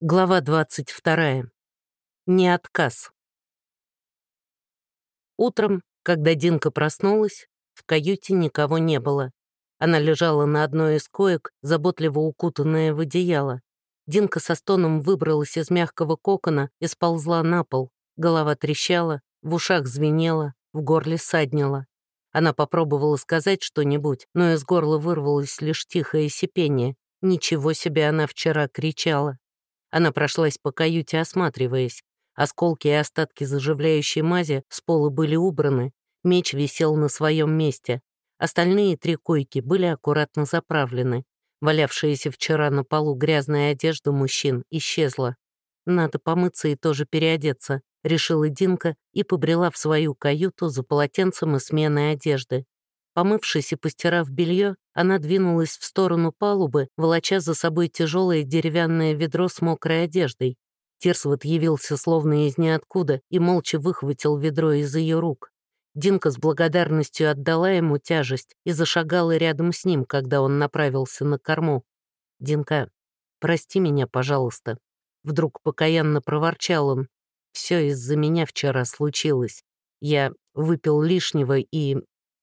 Глава 22. Не отказ. Утром, когда Динка проснулась, в каюте никого не было. Она лежала на одной из коек, заботливо укутанная в одеяло. Динка со стоном выбралась из мягкого кокона и сползла на пол. Голова трещала, в ушах звенела, в горле саднила. Она попробовала сказать что-нибудь, но из горла вырвалось лишь тихое сипение. Ничего себе она вчера кричала. Она прошлась по каюте, осматриваясь. Осколки и остатки заживляющей мази с пола были убраны, меч висел на своем месте. Остальные три койки были аккуратно заправлены. Валявшаяся вчера на полу грязная одежда мужчин исчезла. «Надо помыться и тоже переодеться», — решила Динка и побрела в свою каюту за полотенцем и сменой одежды. Помывшись и постирав белье, она двинулась в сторону палубы, волоча за собой тяжелое деревянное ведро с мокрой одеждой. Тирсвот явился словно из ниоткуда и молча выхватил ведро из ее рук. Динка с благодарностью отдала ему тяжесть и зашагала рядом с ним, когда он направился на корму. «Динка, прости меня, пожалуйста». Вдруг покаянно проворчал он. «Все из-за меня вчера случилось. Я выпил лишнего и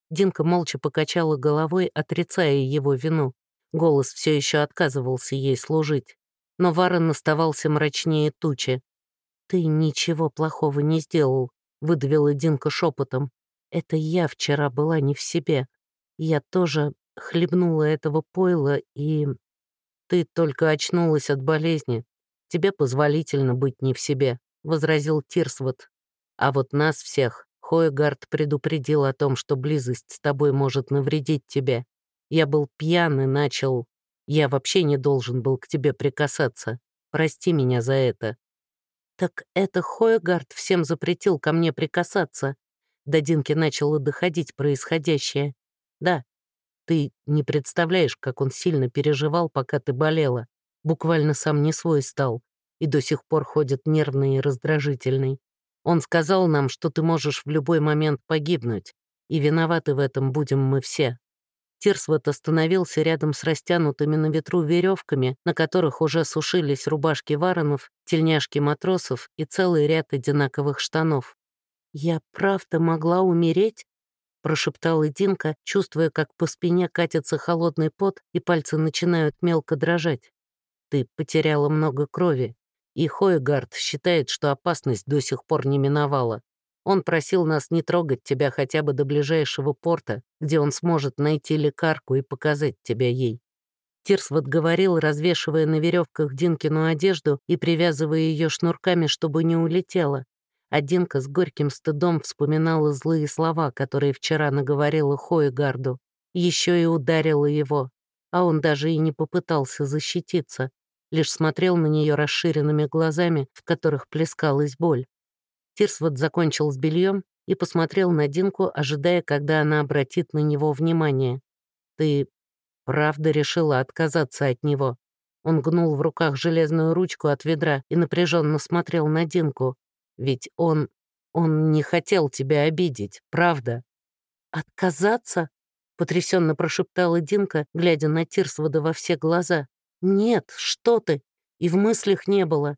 Динка молча покачала головой, отрицая его вину. Голос все еще отказывался ей служить. Но Варен оставался мрачнее тучи. «Ты ничего плохого не сделал», — выдавила Динка шепотом. «Это я вчера была не в себе. Я тоже хлебнула этого пойла, и... Ты только очнулась от болезни. Тебе позволительно быть не в себе», — возразил Тирсвот. «А вот нас всех Хойгард предупредил о том, что близость с тобой может навредить тебе. Я был пьян и начал... Я вообще не должен был к тебе прикасаться. Прости меня за это». «Так это Хойгард всем запретил ко мне прикасаться?» До Динки начало доходить происходящее. «Да, ты не представляешь, как он сильно переживал, пока ты болела. Буквально сам не свой стал. И до сих пор ходит нервный и раздражительный. Он сказал нам, что ты можешь в любой момент погибнуть, и виноваты в этом будем мы все». Тирсвот остановился рядом с растянутыми на ветру веревками, на которых уже сушились рубашки варонов, тельняшки матросов и целый ряд одинаковых штанов. «Я правда могла умереть?» — прошептала Динка, чувствуя, как по спине катится холодный пот и пальцы начинают мелко дрожать. «Ты потеряла много крови. И Хойгард считает, что опасность до сих пор не миновала. Он просил нас не трогать тебя хотя бы до ближайшего порта, где он сможет найти лекарку и показать тебя ей. Тирсвот говорил, развешивая на веревках Динкину одежду и привязывая ее шнурками, чтобы не улетела. А Динка с горьким стыдом вспоминала злые слова, которые вчера наговорила Хойгарду. Еще и ударила его, а он даже и не попытался защититься лишь смотрел на нее расширенными глазами, в которых плескалась боль. Тирсвот закончил с бельем и посмотрел на Динку, ожидая, когда она обратит на него внимание. «Ты правда решила отказаться от него?» Он гнул в руках железную ручку от ведра и напряженно смотрел на Динку. «Ведь он... он не хотел тебя обидеть, правда?» «Отказаться?» — потрясенно прошептала Динка, глядя на Тирсвода во все глаза. «Нет, что ты!» И в мыслях не было.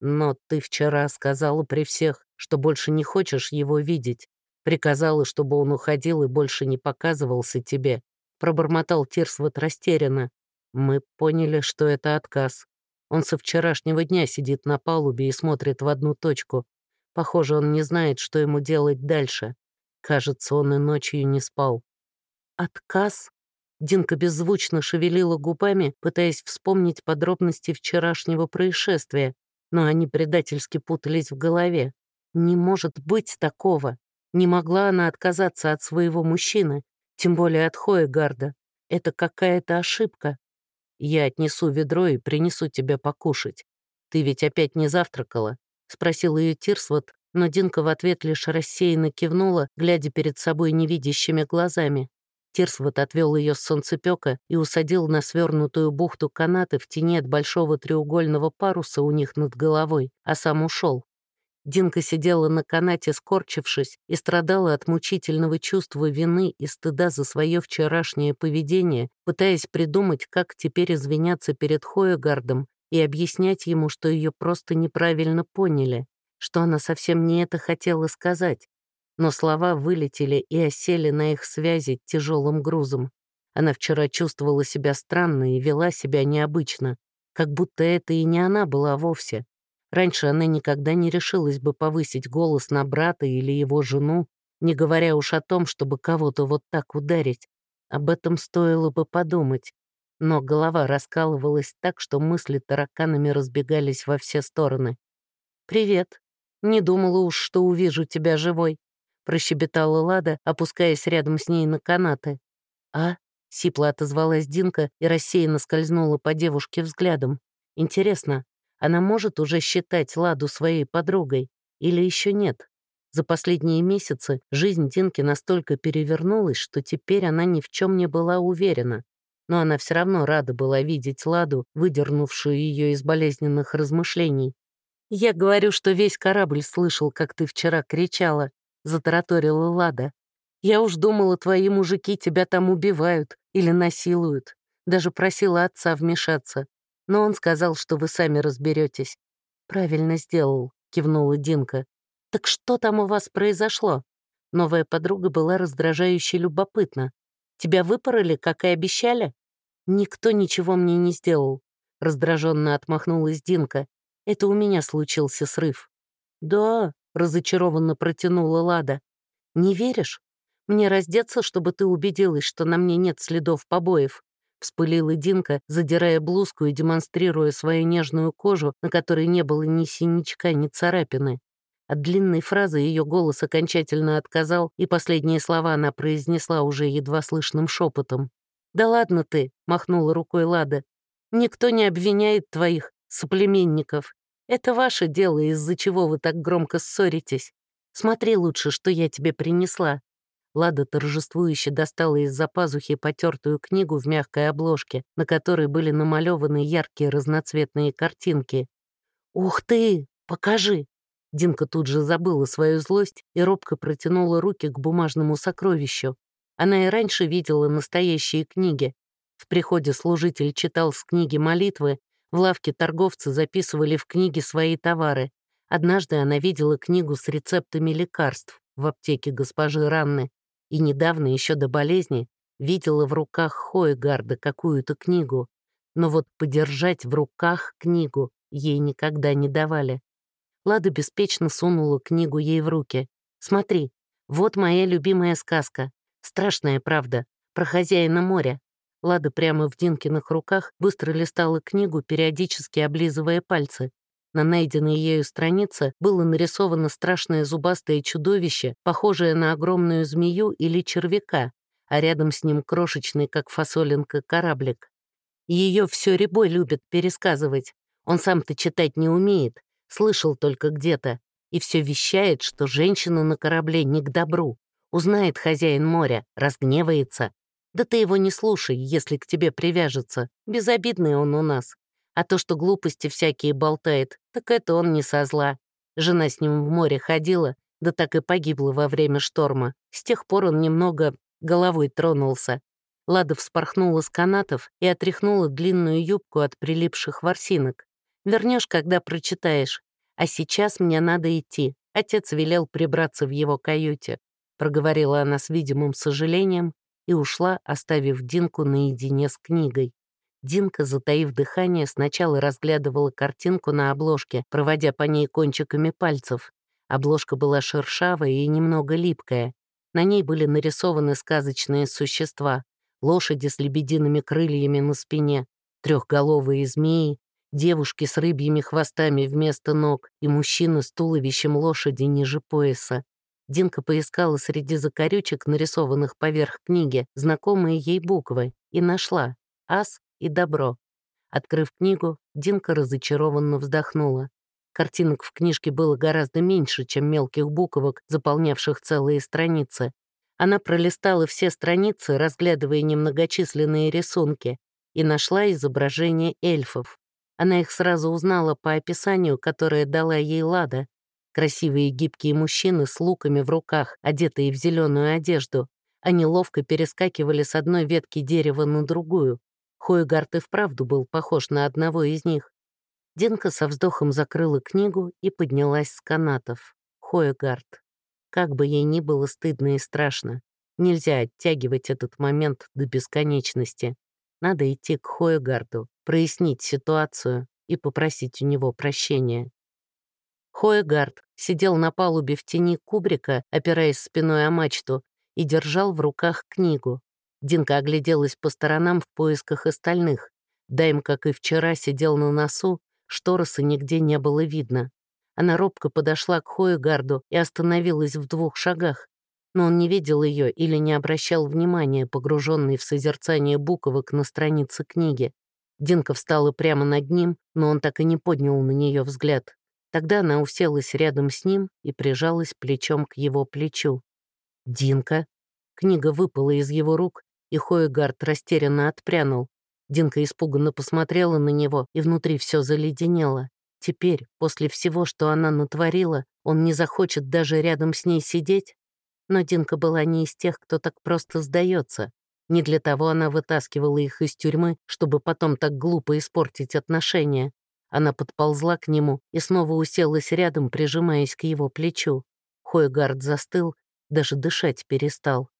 «Но ты вчера сказала при всех, что больше не хочешь его видеть. Приказала, чтобы он уходил и больше не показывался тебе». Пробормотал Тирсвот растерянно. Мы поняли, что это отказ. Он со вчерашнего дня сидит на палубе и смотрит в одну точку. Похоже, он не знает, что ему делать дальше. Кажется, он и ночью не спал. «Отказ?» Динка беззвучно шевелила губами, пытаясь вспомнить подробности вчерашнего происшествия, но они предательски путались в голове. Не может быть такого. Не могла она отказаться от своего мужчины, тем более от Хоегарда. Это какая-то ошибка. Я отнесу ведро и принесу тебе покушать. Ты ведь опять не завтракала? Спросил ее Тирсвот, но Динка в ответ лишь рассеянно кивнула, глядя перед собой невидящими глазами. Тирсвот отвел ее с солнцепека и усадил на свернутую бухту канаты в тени от большого треугольного паруса у них над головой, а сам ушел. Динка сидела на канате, скорчившись, и страдала от мучительного чувства вины и стыда за свое вчерашнее поведение, пытаясь придумать, как теперь извиняться перед Хоегардом и объяснять ему, что ее просто неправильно поняли, что она совсем не это хотела сказать. Но слова вылетели и осели на их связи тяжелым грузом. Она вчера чувствовала себя странно и вела себя необычно, как будто это и не она была вовсе. Раньше она никогда не решилась бы повысить голос на брата или его жену, не говоря уж о том, чтобы кого-то вот так ударить. Об этом стоило бы подумать. Но голова раскалывалась так, что мысли тараканами разбегались во все стороны. «Привет. Не думала уж, что увижу тебя живой», — прощебетала Лада, опускаясь рядом с ней на канаты. «А?» — сипло отозвалась Динка и рассеянно скользнула по девушке взглядом. «Интересно, она может уже считать Ладу своей подругой или еще нет?» За последние месяцы жизнь Динки настолько перевернулась, что теперь она ни в чем не была уверена. Но она все равно рада была видеть Ладу, выдернувшую ее из болезненных размышлений. «Я говорю, что весь корабль слышал, как ты вчера кричала», — затараторила Лада. «Я уж думала, твои мужики тебя там убивают или насилуют. Даже просила отца вмешаться. Но он сказал, что вы сами разберетесь. «Правильно сделал», — кивнула Динка. «Так что там у вас произошло?» Новая подруга была раздражающе любопытна. «Тебя выпороли, как и обещали?» «Никто ничего мне не сделал», — раздраженно отмахнулась Динка. «Это у меня случился срыв». «Да», — разочарованно протянула Лада. «Не веришь? Мне раздеться, чтобы ты убедилась, что на мне нет следов побоев?» Вспылила Динка, задирая блузку и демонстрируя свою нежную кожу, на которой не было ни синячка, ни царапины. От длинной фразы ее голос окончательно отказал, и последние слова она произнесла уже едва слышным шепотом. «Да ладно ты», — махнула рукой Лада. «Никто не обвиняет твоих соплеменников. Это ваше дело, из-за чего вы так громко ссоритесь. Смотри лучше, что я тебе принесла». Лада торжествующе достала из-за пазухи потертую книгу в мягкой обложке, на которой были намалеваны яркие разноцветные картинки. «Ух ты! Покажи!» Динка тут же забыла свою злость и робко протянула руки к бумажному сокровищу. Она и раньше видела настоящие книги. В приходе служитель читал с книги молитвы, в лавке торговцы записывали в книги свои товары. Однажды она видела книгу с рецептами лекарств в аптеке госпожи Ранны и недавно, еще до болезни, видела в руках Хойгарда какую-то книгу. Но вот подержать в руках книгу ей никогда не давали. Лада беспечно сунула книгу ей в руки. «Смотри, вот моя любимая сказка. Страшная правда. Про хозяина моря». Лада прямо в Динкиных руках быстро листала книгу, периодически облизывая пальцы. На найденной ею странице было нарисовано страшное зубастое чудовище, похожее на огромную змею или червяка, а рядом с ним крошечный, как фасолинка, кораблик. Ее все ребой любят пересказывать. Он сам-то читать не умеет, слышал только где-то, и все вещает, что женщина на корабле не к добру. Узнает хозяин моря, разгневается. Да ты его не слушай, если к тебе привяжется. Безобидный он у нас. А то, что глупости всякие болтает, так это он не со зла. Жена с ним в море ходила, да так и погибла во время шторма. С тех пор он немного головой тронулся. Лада вспорхнула с канатов и отряхнула длинную юбку от прилипших ворсинок. Вернешь, когда прочитаешь. А сейчас мне надо идти. Отец велел прибраться в его каюте», — проговорила она с видимым сожалением и ушла, оставив Динку наедине с книгой. Динка, затаив дыхание, сначала разглядывала картинку на обложке, проводя по ней кончиками пальцев. Обложка была шершавая и немного липкая. На ней были нарисованы сказочные существа. Лошади с лебедиными крыльями на спине, трехголовые змеи, девушки с рыбьими хвостами вместо ног и мужчина с туловищем лошади ниже пояса. Динка поискала среди закорючек, нарисованных поверх книги, знакомые ей буквы, и нашла «Ас» и «Добро». Открыв книгу, Динка разочарованно вздохнула. Картинок в книжке было гораздо меньше, чем мелких буквок, заполнявших целые страницы. Она пролистала все страницы, разглядывая немногочисленные рисунки, и нашла изображение эльфов. Она их сразу узнала по описанию, которое дала ей Лада. Красивые гибкие мужчины с луками в руках, одетые в зеленую одежду. Они ловко перескакивали с одной ветки дерева на другую. Хойгард и вправду был похож на одного из них. Динка со вздохом закрыла книгу и поднялась с канатов. Хоегард. Как бы ей ни было стыдно и страшно, нельзя оттягивать этот момент до бесконечности. Надо идти к Хоегарду, прояснить ситуацию и попросить у него прощения. Хоегард сидел на палубе в тени кубрика, опираясь спиной о мачту, и держал в руках книгу. Динка огляделась по сторонам в поисках остальных. Дайм, как и вчера, сидел на носу, штороса нигде не было видно. Она робко подошла к Хоегарду и остановилась в двух шагах, но он не видел ее или не обращал внимания, погруженный в созерцание буквок на странице книги. Динка встала прямо над ним, но он так и не поднял на нее взгляд. Тогда она уселась рядом с ним и прижалась плечом к его плечу. «Динка?» Книга выпала из его рук, и Хоегард растерянно отпрянул. Динка испуганно посмотрела на него, и внутри все заледенело. Теперь, после всего, что она натворила, он не захочет даже рядом с ней сидеть? Но Динка была не из тех, кто так просто сдается. Не для того она вытаскивала их из тюрьмы, чтобы потом так глупо испортить отношения. Она подползла к нему и снова уселась рядом, прижимаясь к его плечу. Хойгард застыл, даже дышать перестал.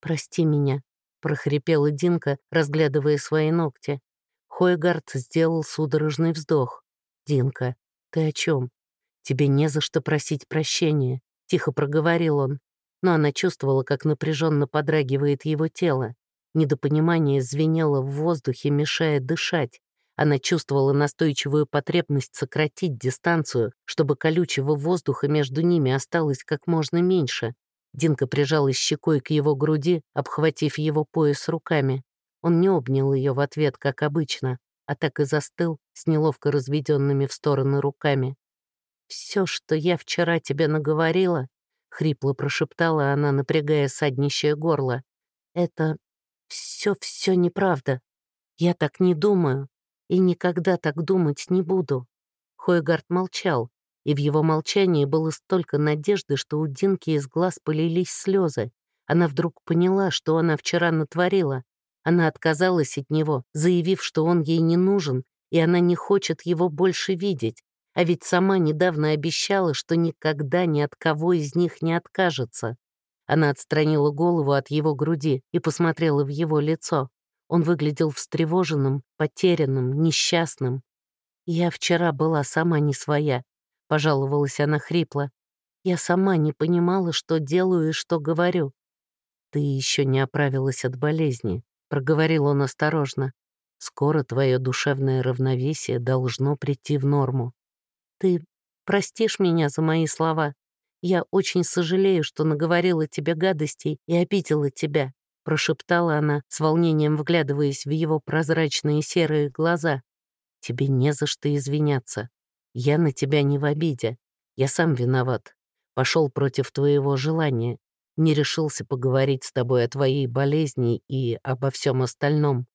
«Прости меня», — прохрипела Динка, разглядывая свои ногти. Хойгард сделал судорожный вздох. «Динка, ты о чем? Тебе не за что просить прощения», — тихо проговорил он. Но она чувствовала, как напряженно подрагивает его тело. Недопонимание звенело в воздухе, мешая дышать. Она чувствовала настойчивую потребность сократить дистанцию, чтобы колючего воздуха между ними осталось как можно меньше. Динка прижалась щекой к его груди, обхватив его пояс руками. Он не обнял ее в ответ, как обычно, а так и застыл с неловко разведенными в стороны руками. «Все, что я вчера тебе наговорила», — хрипло прошептала она, напрягая саднищее горло, — «это все-все неправда. Я так не думаю и никогда так думать не буду». Хойгард молчал, и в его молчании было столько надежды, что у Динки из глаз полились слезы. Она вдруг поняла, что она вчера натворила, она отказалась от него, заявив, что он ей не нужен, и она не хочет его больше видеть. А ведь сама недавно обещала, что никогда ни от кого из них не откажется. Она отстранила голову от его груди и посмотрела в его лицо. Он выглядел встревоженным, потерянным, несчастным. «Я вчера была сама не своя», — пожаловалась она хрипло. «Я сама не понимала, что делаю и что говорю. Ты еще не оправилась от болезни», — проговорил он осторожно. «Скоро твое душевное равновесие должно прийти в норму. Ты простишь меня за мои слова. Я очень сожалею, что наговорила тебе гадостей и обидела тебя», — прошептала она, с волнением вглядываясь в его прозрачные серые глаза. «Тебе не за что извиняться. Я на тебя не в обиде. Я сам виноват. Пошел против твоего желания не решился поговорить с тобой о твоей болезни и обо всем остальном.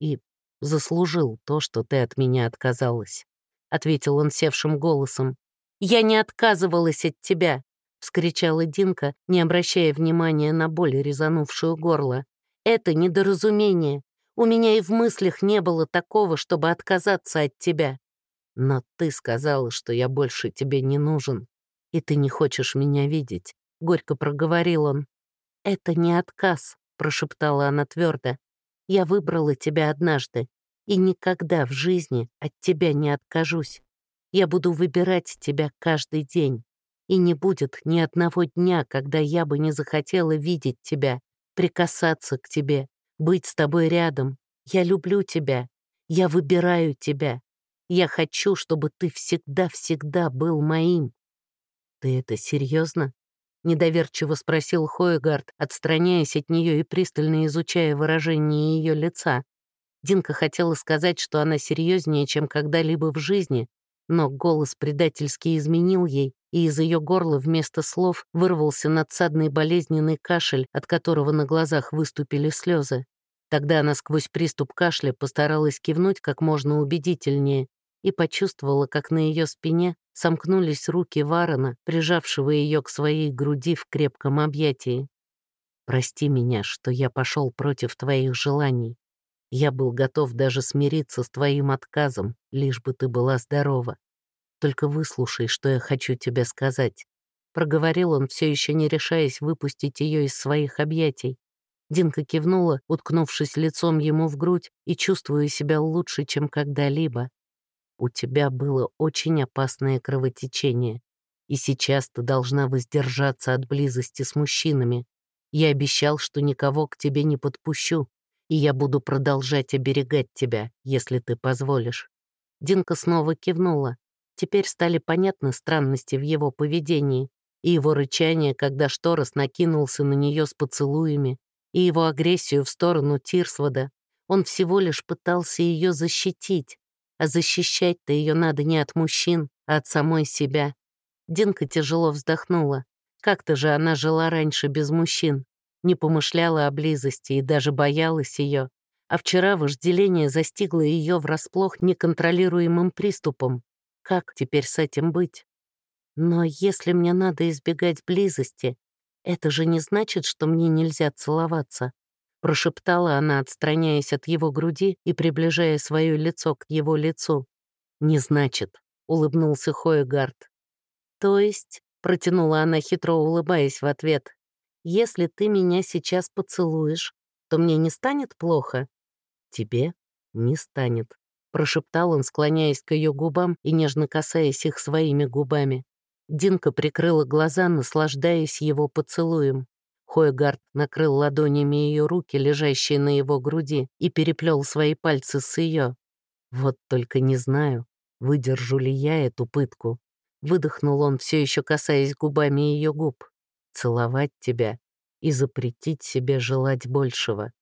И заслужил то, что ты от меня отказалась», — ответил он севшим голосом. «Я не отказывалась от тебя», — вскричала Динка, не обращая внимания на боль, резанувшую горло. «Это недоразумение. У меня и в мыслях не было такого, чтобы отказаться от тебя. Но ты сказала, что я больше тебе не нужен, и ты не хочешь меня видеть. — горько проговорил он. «Это не отказ», — прошептала она твердо. «Я выбрала тебя однажды, и никогда в жизни от тебя не откажусь. Я буду выбирать тебя каждый день, и не будет ни одного дня, когда я бы не захотела видеть тебя, прикасаться к тебе, быть с тобой рядом. Я люблю тебя, я выбираю тебя. Я хочу, чтобы ты всегда-всегда был моим». «Ты это серьезно? Недоверчиво спросил Хоегард, отстраняясь от нее и пристально изучая выражение ее лица. Динка хотела сказать, что она серьезнее, чем когда-либо в жизни, но голос предательски изменил ей, и из ее горла вместо слов вырвался надсадный болезненный кашель, от которого на глазах выступили слезы. Тогда она сквозь приступ кашля постаралась кивнуть как можно убедительнее и почувствовала, как на ее спине сомкнулись руки Варона, прижавшего ее к своей груди в крепком объятии. «Прости меня, что я пошел против твоих желаний. Я был готов даже смириться с твоим отказом, лишь бы ты была здорова. Только выслушай, что я хочу тебе сказать. Проговорил он, все еще не решаясь выпустить ее из своих объятий. Динка кивнула, уткнувшись лицом ему в грудь и чувствуя себя лучше, чем когда-либо. «У тебя было очень опасное кровотечение, и сейчас ты должна воздержаться от близости с мужчинами. Я обещал, что никого к тебе не подпущу, и я буду продолжать оберегать тебя, если ты позволишь». Динка снова кивнула. Теперь стали понятны странности в его поведении, и его рычание, когда Шторос накинулся на нее с поцелуями, и его агрессию в сторону Тирсвода. Он всего лишь пытался ее защитить, а защищать-то ее надо не от мужчин, а от самой себя. Динка тяжело вздохнула. Как-то же она жила раньше без мужчин, не помышляла о близости и даже боялась ее. А вчера вожделение застигло ее врасплох неконтролируемым приступом. Как теперь с этим быть? Но если мне надо избегать близости, это же не значит, что мне нельзя целоваться. Прошептала она, отстраняясь от его груди и приближая свое лицо к его лицу. «Не значит», — улыбнулся Хоегард. «То есть», — протянула она, хитро улыбаясь в ответ, «если ты меня сейчас поцелуешь, то мне не станет плохо?» «Тебе не станет», — прошептал он, склоняясь к ее губам и нежно касаясь их своими губами. Динка прикрыла глаза, наслаждаясь его поцелуем. Хойгард накрыл ладонями ее руки, лежащие на его груди, и переплел свои пальцы с ее. Вот только не знаю, выдержу ли я эту пытку. Выдохнул он, все еще касаясь губами ее губ. Целовать тебя и запретить себе желать большего.